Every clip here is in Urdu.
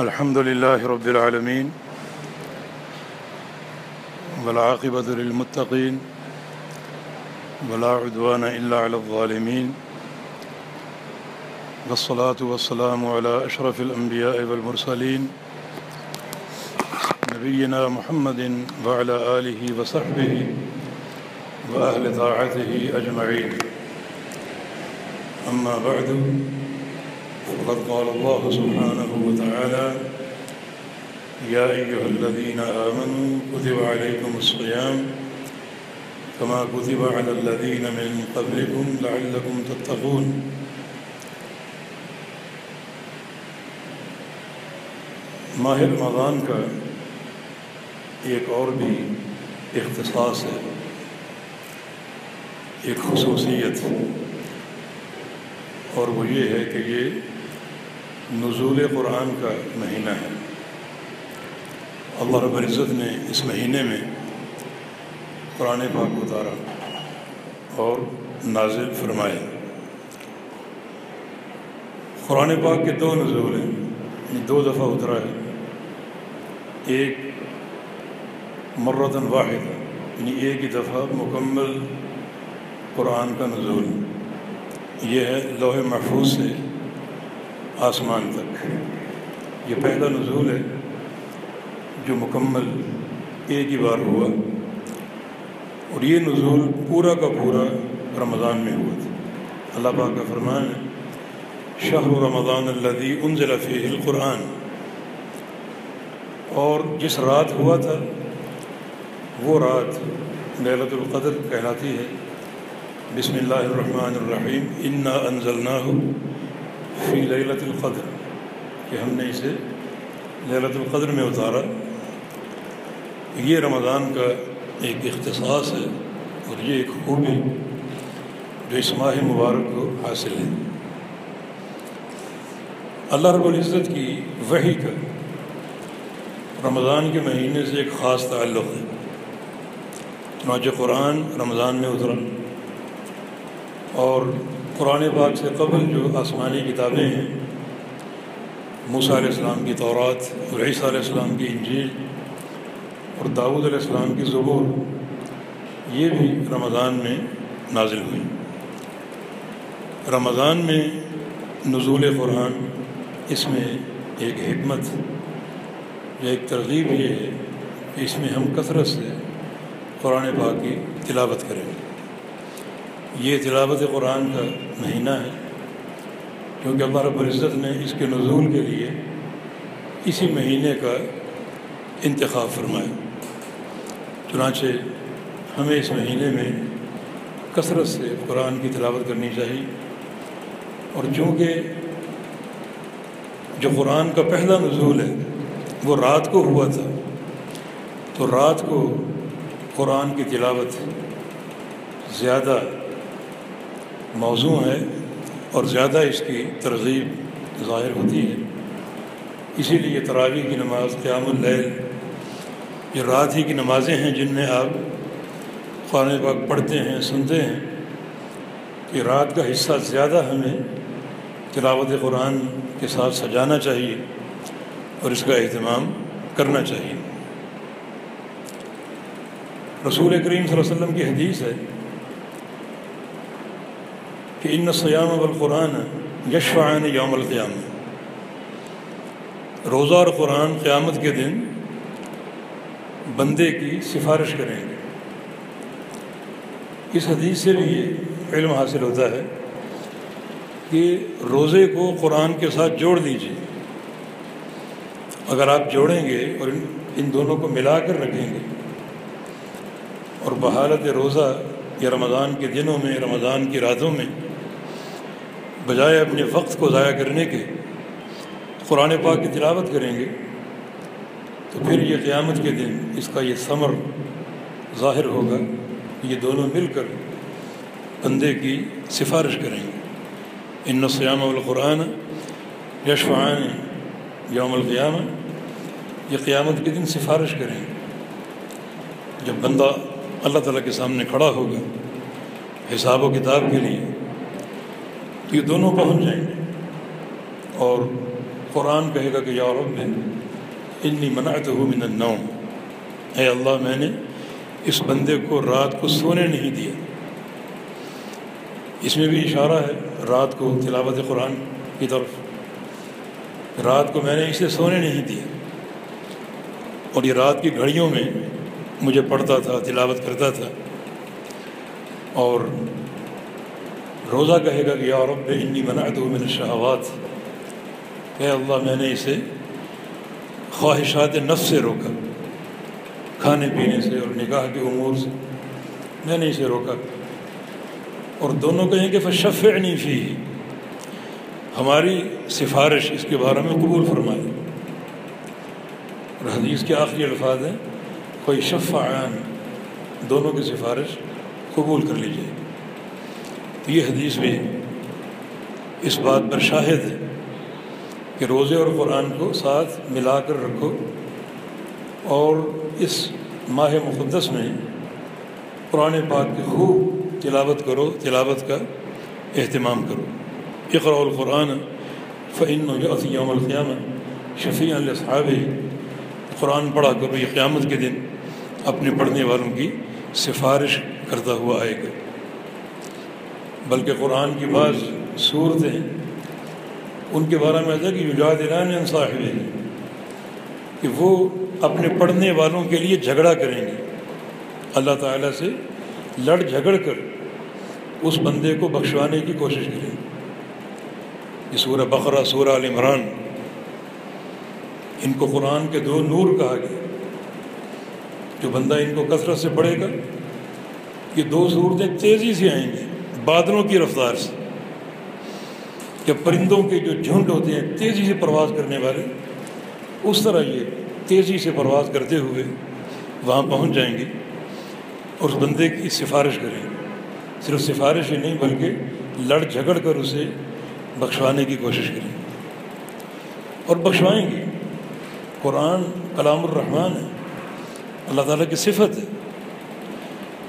الحمد لله رب العالمين والعاقبة للمتقين ولا عدوان إلا على الظالمين والصلاة والسلام على أشرف الأنبياء والمرسلين نبينا محمد وعلى آله وصحبه وأهل طاعته أجمعين. أما بعد فقد قال الله سبحانه وتعالى يا أيها الذين آمنوا كتب عليكم الصيام كما كتب على الذين من قبلكم لعلكم تتقون. ماہ رمضان کا ایک اور بھی اختصاص ہے، ایک خصوصیت، اور وہ یہ ہے کہ یہ نزول قرآن کا مہینہ ہے۔ اللہ رب العزت نے اس مہینے میں قرآن پاک اتارا اور نازل فرمائے قرآن پاک کے دو نزول ہیں یعنی دو دفعہ اترا ہے۔ ایک مرتن واحد یعنی ایک ہی دفعہ مکمل قرآن کا نزول۔ یہ ہے لوح محفوظ سے آسمان تک۔ یہ پہلا نزول ہے جو مکمل ایک ہی بار ہوا اور یہ نزول پورا کا پورا رمضان میں ہوا تھا۔ اللہ پاک کا فرمان ہے، شہر رمضان الدی انزل فیہ القرآن۔ اور جس رات ہوا تھا، وہ رات لیلت القدر کہلاتی ہے۔ بسم اللہ الرحمن الرحیم، انا انزلناہ فی لیلت القدر، کہ ہم نے اسے لیلت القدر میں اتارا۔ یہ رمضان کا ایک اختصاص ہے اور یہ ایک خوبی جو اس ماہ مبارک کو حاصل ہے۔ اللہ رب العزت کی وحی کا رمضان کے مہینے سے ایک خاص تعلق ہے۔ چنانچہ قرآن رمضان میں اترا اور قرآن پاک سے قبل جو آسمانی کتابیں ہیں، موسیٰ علیہ السلام کی تورات اور عیسیٰ علیہ السلام کی انجیل اور داود علیہ السلام کی زبور، یہ بھی رمضان میں نازل ہوئی۔ رمضان میں نزول قرآن اس میں ایک حکمت، یا ایک ترغیب یہ ہے کہ اس میں ہم کثرت سے قرآن پاک کی تلاوت کریں۔ یہ تلاوت قرآن کا مہینہ ہے، کیونکہ اللہ رب العزت نے اس کے نزول کے لیے اسی مہینے کا انتخاب فرمایا۔ چنانچہ ہمیں اس مہینے میں کثرت سے قرآن کی تلاوت کرنی چاہیے۔ اور چونکہ جو قرآن کا پہلا نزول ہے، وہ رات کو ہوا تھا، تو رات کو قرآن کی تلاوت زیادہ موضوع ہے اور زیادہ اس کی ترغیب ظاہر ہوتی ہے۔ اسی لیے تراویح کی نماز قیام اللیل یہ رات ہی کی نمازیں ہیں جن میں آپ قرآن پاک پڑھتے ہیں، سنتے ہیں، کہ رات کا حصہ زیادہ ہمیں تلاوت قرآن کے ساتھ سجانا چاہیے اور اس کا اہتمام کرنا چاہیے۔ رسول کریم صلی اللہ علیہ وسلم کی حدیث ہے کہ ان سیام القرآن یشفعان یوم القیام۔ روزہ اور قرآن قیامت کے دن بندے کی سفارش کریں گے۔ اس حدیث سے بھی یہ علم حاصل ہوتا ہے کہ روزے کو قرآن کے ساتھ جوڑ دیجیے اگر آپ جوڑیں گے اور ان دونوں کو ملا کر رکھیں گے۔ اور بحالت روزہ یا رمضان کے دنوں میں، رمضان کی راتوں میں بجائے اپنے وقت کو ضائع کرنے کے قرآن پاک کی تلاوت کریں گے، تو پھر یہ قیامت کے دن اس کا یہ ثمر ظاہر ہوگا یہ دونوں مل کر بندے کی سفارش کریں گے۔ ان سیام القرآن یشفعان یوم القیامہ یہ قیامت کے دن سفارش کریں گے۔ جب بندہ اللہ تعالیٰ کے سامنے کھڑا ہوگا حساب و کتاب کے لیے یہ دونوں پہنچ جائیں گے۔ اور قرآن کہے گا کہ یا رب، میں انی منعت ہوں من النوم۔ اے اللہ، میں نے اس بندے کو رات کو سونے نہیں دیا۔ اس میں بھی اشارہ ہے رات کو تلاوت قرآن کی طرف۔ رات کو میں نے اسے سونے نہیں دیا۔ اور یہ رات کی گھڑیوں میں مجھے پڑھتا تھا، تلاوت کرتا تھا۔ اور روزہ کہے گا کہ یا رب انی منعت من الشہوات۔ اے اللہ، میں نے اسے خواہشات نفس سے روکا، کھانے پینے سے اور نگاہ کے امور سے۔ میں نے اسے روکا۔ اور دونوں کہیں کہ فشف نہیں فی ہماری سفارش اس کے بارے میں قبول فرمائی اور حدیث کے آخری الفاظ ہیں، کوئی شفعان، دونوں کی سفارش قبول کر لیجیے تو یہ حدیث بھی اس بات پر شاہد ہے کہ روزے اور قرآن کو ساتھ ملا کر رکھو اور اس ماہ مقدس میں قرآن پاک کی خوب تلاوت کرو، تلاوت کا اہتمام کرو۔ اقرا القرآن فعین یوم القیامہ شفیع الصحاب قرآن پڑھا کرو، یہ قیامت کے دن اپنے پڑھنے والوں کی سفارش کرتا ہوا آئے گا۔ بلکہ قرآن کی بعض صورتیں ان کے بارے میں ایسا کہ یجاد ایران صاحب کہ وہ اپنے پڑھنے والوں کے لیے جھگڑا کریں گے۔ اللہ تعالیٰ سے لڑ جھگڑ کر اس بندے کو بخشوانے کی کوشش کریں گے۔ یہ سورہ بقرہ، سورہ عال عمران، ان کو قرآن کے دو نور کہا گیا۔ جو بندہ ان کو کثرت سے پڑھے گا، یہ دو صورتیں تیزی سے آئیں گی۔ بادلوں کی رفتار سے جب پرندوں کے جو جھنڈ ہوتے ہیں تیزی سے پرواز کرنے والے، اس طرح یہ تیزی سے پرواز کرتے ہوئے وہاں پہنچ جائیں گے اور اس بندے کی سفارش کریں۔ گے صرف سفارش ہی نہیں، بلکہ لڑ جھگڑ کر اسے بخشوانے کی کوشش کریں۔ اور بخشوائیں گے۔ قرآن کلام الرحمن ہے، اللہ تعالیٰ کی صفت ہے۔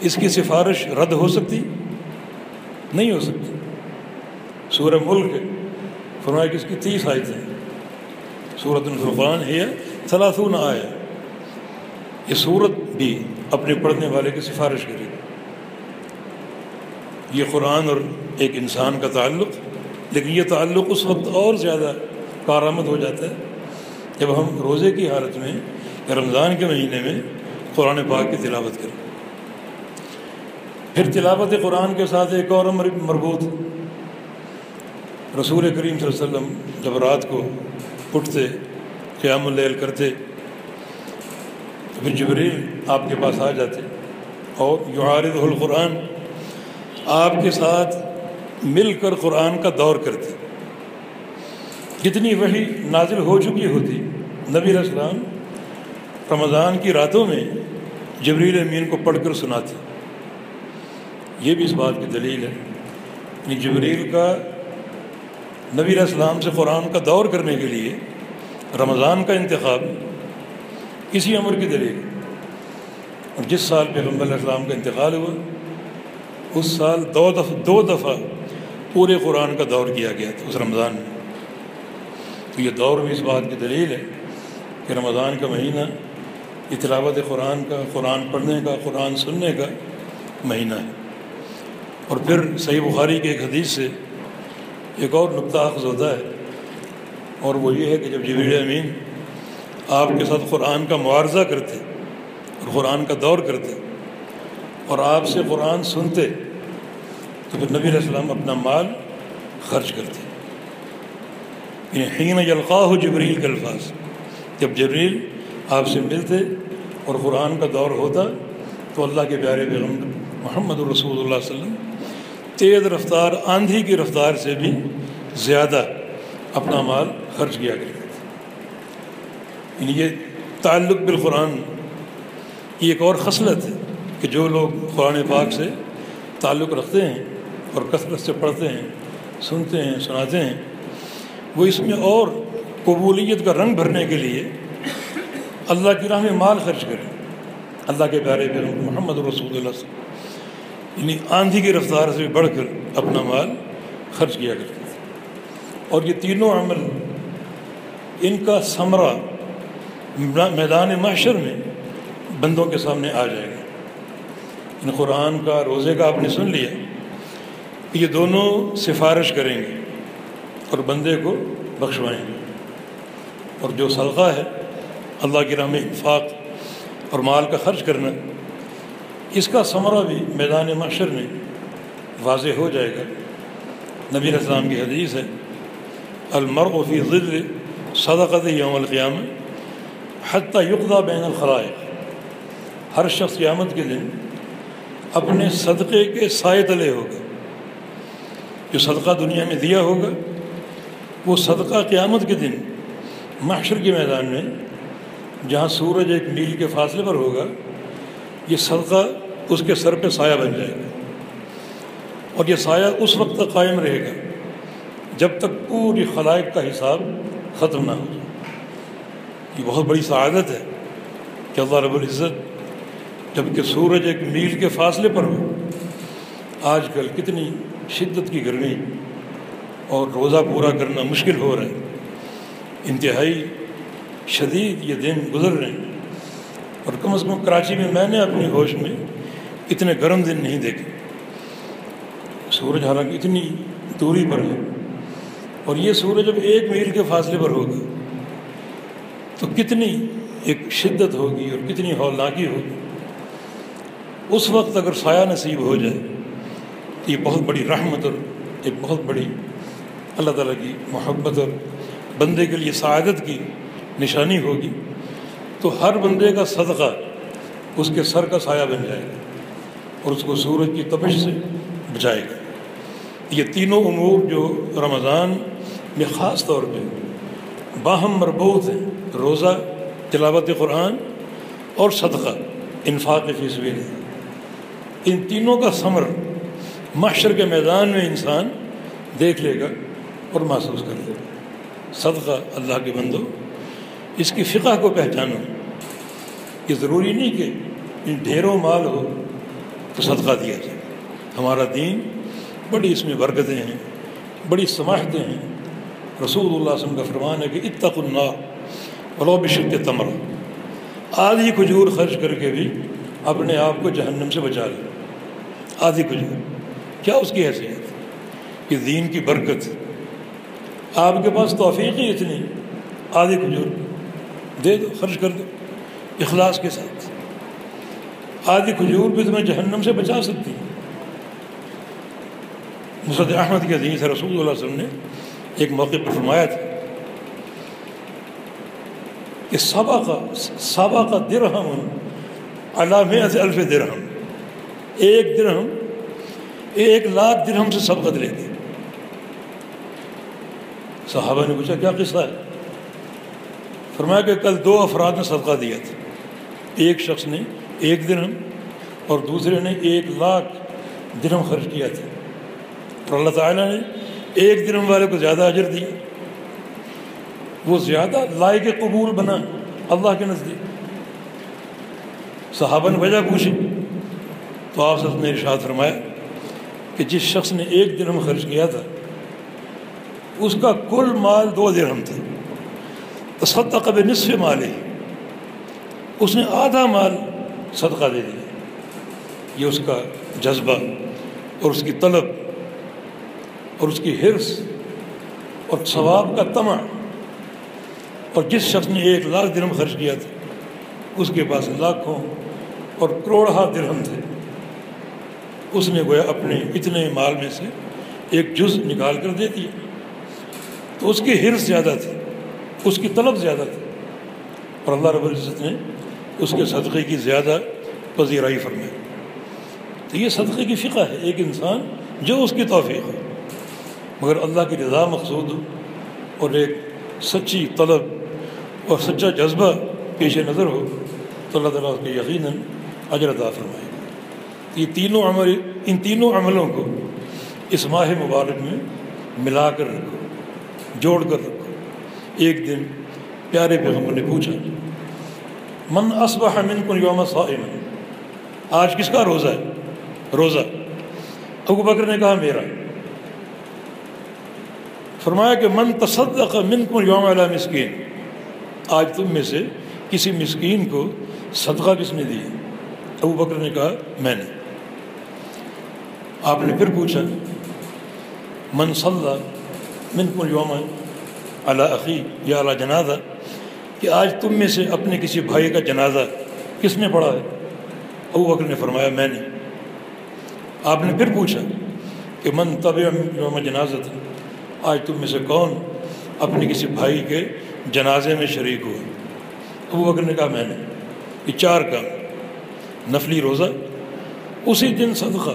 اس کی سفارش رد ہو سکتی نہیں ہو سکتی۔ سورہ ملک، فرمایا کہ اس کی تیس آئے تھے سورت الفرقان ہے، ثلاثون آیا یہ صورت بھی اپنے پڑھنے والے کی سفارش کرے گی یہ قرآن اور ایک انسان کا تعلق، لیکن یہ تعلق اس وقت اور زیادہ کارآمد ہو جاتا ہے۔ جب ہم روزے کی حالت میں، رمضان کے مہینے میں قرآن پاک کی تلاوت کریں۔ پھر تلاوت قرآن کے ساتھ ایک اور مربوط۔ رسول کریم صلی اللہ علیہ وسلم جب رات کو اٹھتے، قیام اللیل کرتے تو پھر جبریل آپ کے پاس آ جاتے اور یعارض القرآن، آپ کے ساتھ مل کر قرآن کا دور کرتے۔ جتنی وہی نازل ہو چکی ہوتی، نبی السلام رمضان کی راتوں میں جبریل امین کو پڑھ کر سناتے۔ یہ بھی اس بات کی دلیل ہے یعنی جبریل کا نبی علیہ السلام سے قرآن کا دور کرنے کے لیے رمضان کا انتخاب اسی عمر کی دلیل اور جس سال پیغمبر علیہ السلام کا انتقال ہوا، اس سال دو دفعہ دو دفعہ پورے قرآن کا دور کیا گیا تھا، اس رمضان میں۔ تو یہ دور بھی اس بات کی دلیل ہے کہ رمضان کا مہینہ اطلاوت قرآن کا، قرآن پڑھنے کا، قرآن سننے کا مہینہ ہے۔ اور پھر صحیح بخاری کے ایک حدیث سے ایک اور نقطہ اخذ ہوتا ہے، اور وہ یہ ہے کہ جب جبیر امین آپ کے ساتھ قرآن کا معارضہ کرتے، اور قرآن کا دور کرتے، اور آپ سے قرآن سنتے، تو پھر نبی علیہ السلام اپنا مال خرچ کرتے۔ یعنی حین یلقاہ ہو جبریل کے الفاظ، جب جبریل آپ سے ملتے اور قرآن کا دور ہوتا، تو اللہ کے پیارے پیغمبر محمد الرسول اللہ علیہ وسلم تیز رفتار آندھی کی رفتار سے بھی زیادہ اپنا مال خرچ کیا کرتے یعنی یہ تعلق بالقرآن کی ایک اور خصلت ہے کہ جو لوگ قرآن پاک سے تعلق رکھتے ہیں اور کثرت سے پڑھتے ہیں، سنتے ہیں، سناتے ہیں، وہ اس میں اور قبولیت کا رنگ بھرنے کے لیے اللہ کی راہ میں مال خرچ کریں۔ اللہ کے پیارے پیغمبر محمد رسول اللہ سے یعنی آندھی کی رفتار سے بڑھ کر اپنا مال خرچ کیا کرتے تھے۔ اور یہ تینوں عمل ان کا ثمرہ میدان معاشر میں بندوں کے سامنے آ جائے گا۔ ان قرآن کا روزے کا آپ نے سن لیا کہ یہ دونوں سفارش کریں گے اور بندے کو بخشوائیں گے۔ اور جو صدقہ ہے، اللہ کی راہ میں انفاق اور مال کا خرچ کرنا اس کا ثمرہ بھی میدان معاشر میں واضح ہو جائے گا۔ نبی السلام کی حدیث ہے، المرء فی ظل صدقت یوم القیام حتیٰ یقضا بین الخلائق۔ ہر شخص قیامت کے دن اپنے صدقے کے سائے تلے ہوگا۔ جو صدقہ دنیا میں دیا ہوگا، وہ صدقہ قیامت کے دن محشر کے میدان میں، جہاں سورج ایک میل کے فاصلے پر ہوگا یہ صدقہ اس کے سر پہ سایہ بن جائے گا۔ اور یہ سایہ اس وقت تک قائم رہے گا جب تک پوری خلائق کا حساب ختم نہ ہو جائے۔ یہ بہت بڑی سعادت ہے کہ اللہ رب العزت جبکہ سورج ایک میل کے فاصلے پر ہو، آج کل کتنی شدت کی گرمی اور روزہ پورا کرنا مشکل ہو رہا ہے۔ انتہائی شدید یہ دن گزر رہے ہیں۔ اور کم از کم کراچی میں میں نے اپنی ہوش میں اتنے گرم دن نہیں دیکھے۔ سورج حالانکہ اتنی دوری پر ہے۔ اور یہ سورج جب ایک میل کے فاصلے پر ہوگا۔ تو کتنی ایک شدت ہوگی اور کتنی ہولناکی ہوگی۔ اس وقت اگر سایہ نصیب ہو جائے تو یہ بہت بڑی رحمت اور ایک بہت بڑی اللہ تعالیٰ کی محبت اور بندے کے لیے سعادت کی نشانی ہوگی۔ تو ہر بندے کا صدقہ اس کے سر کا سایہ بن جائے گا اور اس کو سورج کی تپش سے بچائے گا۔ یہ تینوں امور جو رمضان میں خاص طور پہ باہم مربوط ہیں، روزہ، تلاوت قرآن اور صدقہ، انفاق فی سبیل ان تینوں کا ثمر معاشر کے میدان میں انسان دیکھ لے گا اور محسوس کر لے گا۔ صدقہ اللہ کے بندو اس کی فقہ کو پہچانو۔ یہ ضروری نہیں کہ ڈھیروں مال ہو تو صدقہ دیا جائے۔ ہمارا دین بڑی اس میں برکتیں ہیں، بڑی سماحتیں ہیں۔ رسول اللہ علیہ وسلم کا فرمان ہے کہ اتق اللہ ولو بشک تمر آدھی کھجور خرچ کر کے بھی اپنے آپ کو جہنم سے بچا لے آدھی کھجور۔ کیا اس کی حیثیت؟ یہ دین کی برکت۔ آپ کے پاس توفیق ہی اتنی۔ آدھی کھجور۔ دے دو خرچ کر دو اخلاص کے ساتھ۔ آدھی کھجور بھی تمہیں جہنم سے بچا سکتی مصد احمد کے حدیث رسول اللہ علیہ وسلم نے ایک موقع پر فرمایا تھا کہ صبا کا کا درہم علامہ سے الف درہم۔ ایک درہم، ایک لاکھ درہم سے سبقت لے صحابہ نے پوچھا، کیا قصہ ہے؟ فرمایا کہ کل دو افراد نے صدقہ دیا تھا۔ ایک شخص نے ایک درہم اور دوسرے نے ایک لاکھ درہم خرچ کیا تھا۔ اور اللہ تعالیٰ نے ایک درہم والے کو زیادہ اجر دیا۔ وہ زیادہ لائق قبول بنا اللہ کے نزدیک۔ صحابہ نے وجہ پوچھی۔ تو آپ سب نے ارشاد فرمایا کہ جس شخص نے ایک درہم خرچ کیا تھا، اس کا کل مال دو درہم تھا تو صدقہ نصف مال ہے۔ اس نے آدھا مال صدقہ دے دیا۔ یہ اس کا جذبہ اور اس کی طلب اور اس کی حرص اور ثواب کا تمع اور جس شخص نے ایک لاکھ درہم خرچ کیا تھا، اس کے پاس لاکھوں اور کروڑہ درہم تھے۔ اس نے گویا اپنے اتنے مال میں سے ایک جز نکال کر دے دیا۔ تو اس کی حرص زیادہ تھی۔ اس کی طلب زیادہ تھی۔ اور اللہ رب العزت نے اس کے صدقے کی زیادہ پذیرائی فرمائی۔ تو یہ صدقے کی فقہ ہے، ایک انسان جو اس کی توفیق ہو۔ مگر اللہ کی رضا مقصود ہو۔ اور ایک سچی طلب اور سچا جذبہ پیش نظر ہو، تو اللہ تعالیٰ اس کے یقیناً اجرتا فرمائے یہ تینوں عمل، ان تینوں عملوں کو اس ماہ مبارک میں ملا کر رکھو، جوڑ کر رکھو۔ ایک دن پیارے پیغمبر نے پوچھا، من اصبح منکم یوم صائم؟ آج کس کا روزہ ہے؟ روزہ۔ ابو بکر نے کہا، میرا۔ فرمایا کہ، من تصدق منکم یوم علی مسکین آج تم میں سے کسی مسکین کو صدقہ کس نے دیا؟ ابو بکر نے کہا، میں نے آپ نے پھر پوچھا، من صلی من یوم اللہ عقی یا اعلیٰ جنازہ، کہ آج تم میں سے اپنے کسی بھائی کا جنازہ کس نے پڑھا ہے؟ ابو بکر نے فرمایا، میں نے۔ آپ نے پھر پوچھا کہ من طب یوم جنازہ تھا آج تم میں سے کون اپنے کسی بھائی کے جنازے میں شریک ہوا؟ ابو بکر نے کہا، میں نے۔ یہ چار کام۔ نفلی روزہ، اسی دن صدقہ،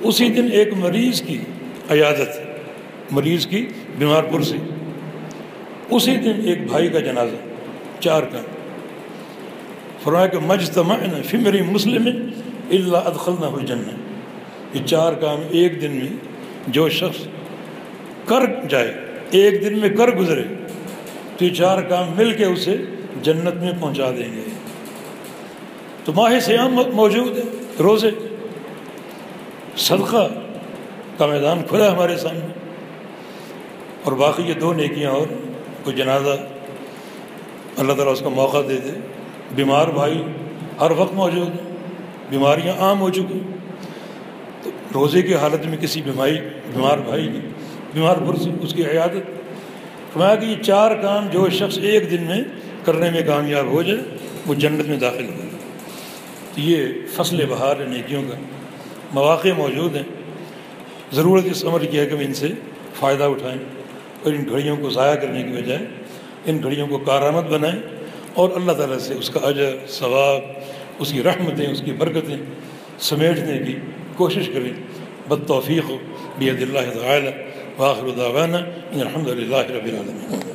اسی دن ایک مریض کی عیادت، مریض کی بیمار پرسی اسی دن ایک بھائی کا جنازہ، چار کام فرمایا کہ مجتمع فمری مسلم اللہ ادخل نہ ہو یہ چار کام ایک دن میں جو شخص کر جائے، ایک دن میں کر گزرے، تو یہ چار کام مل کے اسے جنت میں پہنچا دیں گے۔ تو ماہ سیام موجود ہے، روزے۔ صدقہ کا میدان کھلا ہمارے سامنے۔ اور باقی یہ دو نیکیاں اور کوئی جنازہ اللہ تعالیٰ اس کا موقع دے دے۔ بیمار بھائی ہر وقت موجود ہیں بیماریاں عام ہو چکی۔ تو روزے کی حالت میں کسی بیماری بیمار بھائی کی، بیمار پرسی اس کی عیادت۔ فرمایا کہ یہ چار کام جو شخص ایک دن میں کرنے میں کامیاب ہو جائے، وہ جنت میں داخل ہو تو یہ فصل بہار ہے، نیکیوں کا۔ مواقع موجود ہیں۔ ضرورت اس عمر کی ہے کہ ہم ان سے فائدہ اٹھائیں۔ اور ان گھڑیوں کو ضائع کرنے کی بجائے ان گھڑیوں کو کارآمد بنائیں اور اللہ تعالیٰ سے اس کا اجر، ثواب، اس کی رحمتیں، اس کی برکتیں سمیٹنے کی کوشش کریں۔ بد توفیق ہو بید اللہ تعالی واخر دعوانا ان الحمد للہ رب العالمین۔